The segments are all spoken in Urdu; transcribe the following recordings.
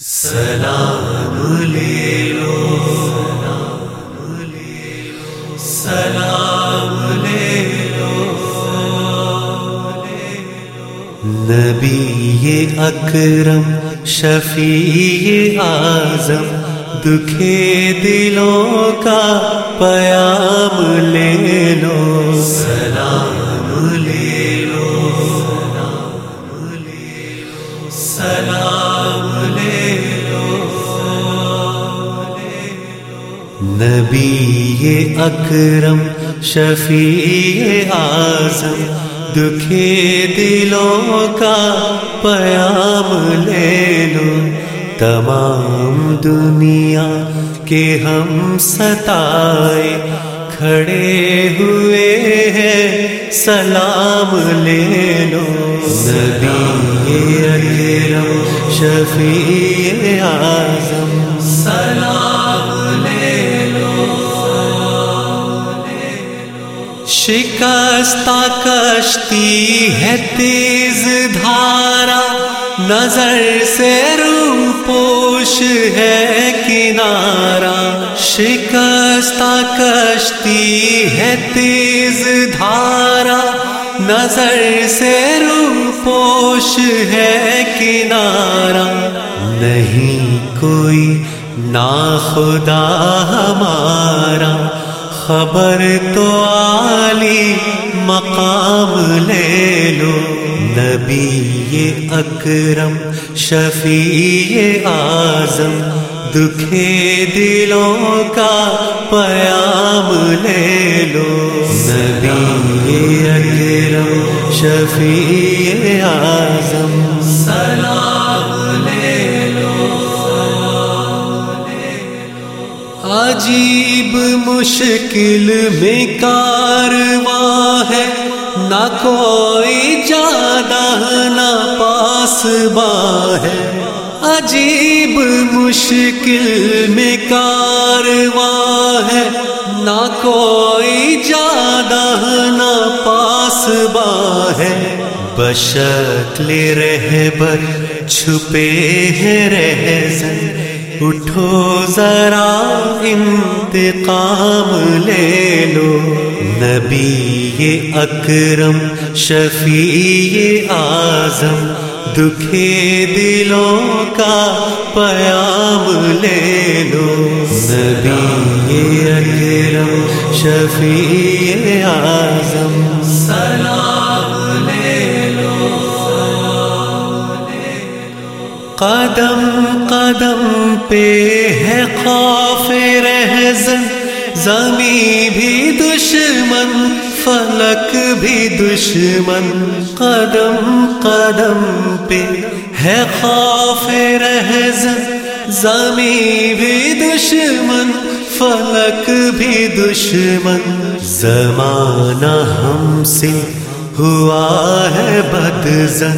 سلام لے لو، سلام لے لو، نبی اکرم، شفیع اعظم، دکھے دلوں کا پیام لے لو۔ سلام لے لو، سلام لے نبی اکرم، شفیع اعظم، دکھے دلوں کا پیام لے لو۔ تمام دنیا کے ہم ستائے کھڑے ہوئے ہیں، سلام لے لو۔ نبی اکرم، شفیع اعظم، سلام شکستہ کشتی ہے تیز دھارا، نظر سے رو پوش ہے کنارا۔ شکستہ کشتی ہے تیز دھارا، نظر سے رو پوش ہے کنارا۔ نہیں کوئی نا خدا ہمارا خبر تو عالی مقام لے لو۔ نبی اکرم، شفیع اعظم۔ دکھے دلوں کا پیام لے لو۔ نبی اکرم، شفیع اعظم۔ سلام عجیب مشکل میں کارواں ہے۔ نہ کوئی جادہ نہ پاس ہے۔ عجیب مشکل میں کارواں ہے۔ نہ کوئی جادہ نہ پاس ہے۔ بشکل رہبر چھپے ہیں رہزن۔ اٹھو ذرا انتقام لے لو۔ نبی اکرم، شفیع اعظم۔ دکھے دلوں کا پیام لے لو۔ نبی اکرم، شفیع اعظم۔ سلام۔ قدم قدم پہ ہے خوف رہزن زمیں بھی دشمن، فلک بھی دشمن۔ قدم قدم پہ ہے خوف رہزن زمیں بھی دشمن، فلک بھی دشمن۔ زمانہ ہم سے ہوا ہے بدزن۔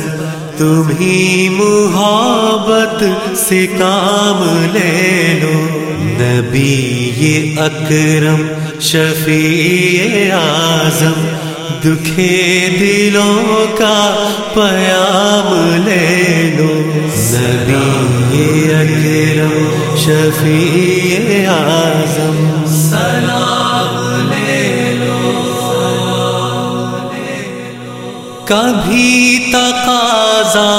تمہیں محبت سے کام لے لو۔ نبی اکرم، شفیع اعظم، دکھے دلوں کا پیام لے لو۔ نبی اکرم، شفیع اعظم۔ سلام کبھی تقاضا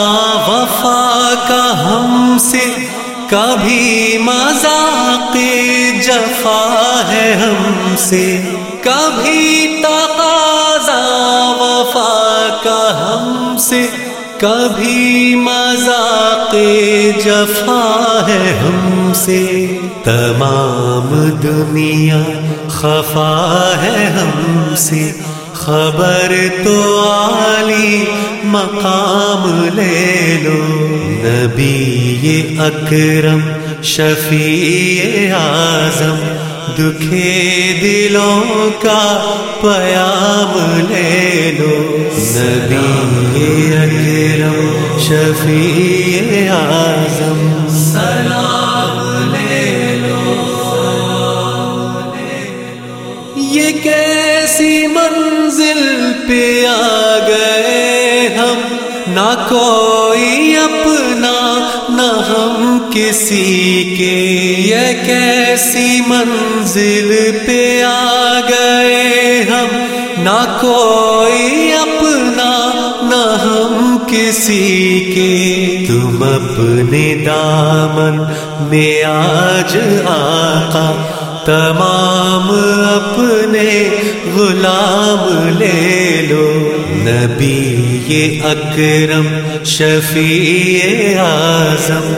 وفا کا ہم سے، کبھی مذاق جفا ہے ہم سے۔ کبھی تقاضا وفا کا ہم سے، کبھی مذاق جفا ہے ہم سے۔ تمام دنیا خفا ہے ہم سے۔ خبر تو عالی مقام لے لو۔ نبی اکرم، شفیع اعظم، دکھے دلوں کا پیام لے لو۔ نبی اکرم، شفیع اعظم۔ سلام لے لو۔ یہ کیسی منزل گئے ہم، نہ کوئی اپنا، نہ ہم کسی کے۔ یہ کیسی منزل پہ آ گئے ہم؟ نہ کوئی اپنا، نہ ہم کسی کے۔ تم اپنے دامن میں آج آقا تمام اپنے غلام لے لو۔ نبی یہ اکرم، شفیع اعظم۔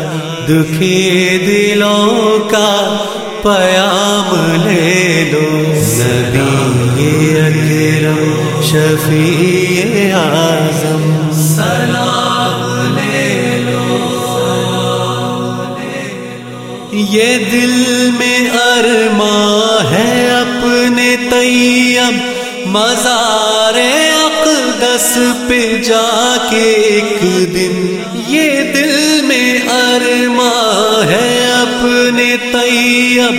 دکھے دلوں کا پیام لے لو۔ نبی یہ اکرم، شفیع اعظم۔ یہ دل میں ارما ہے اپنے طیب مزار اقدس پہ جا کے ایک دن۔ یہ دل میں ارما ہے اپنے طیب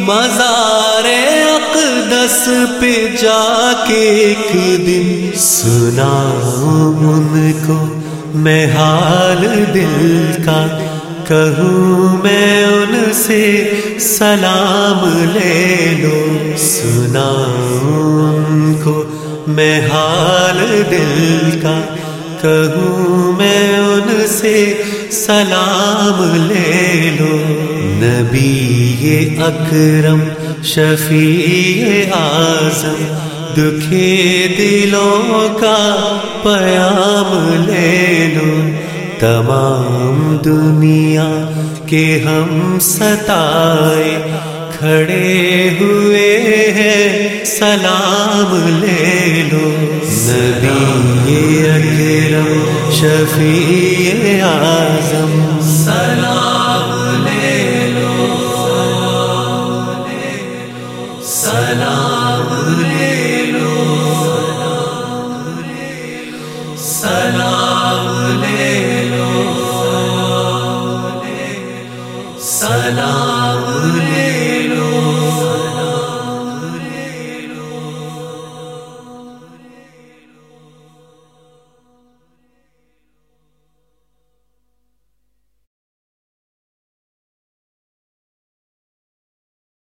مزار اقدس پہ جا کے ایک دن۔ سنا ان کو، میں حال دل کا۔ کہوں میں ان سے سلام لے لو، سنا ان کو میں حال دل کا۔ کہوں میں ان سے سلام لے لو۔ نبی اکرم، شفیع اعظم، دکھے دلوں کا پیام لے لو۔ تمام دنیا کے ہم ستائے کھڑے ہوئے ہیں، سلام لے لو۔ نبی اکرم، شفیع اعظم۔ سلام لے لو، سلام لے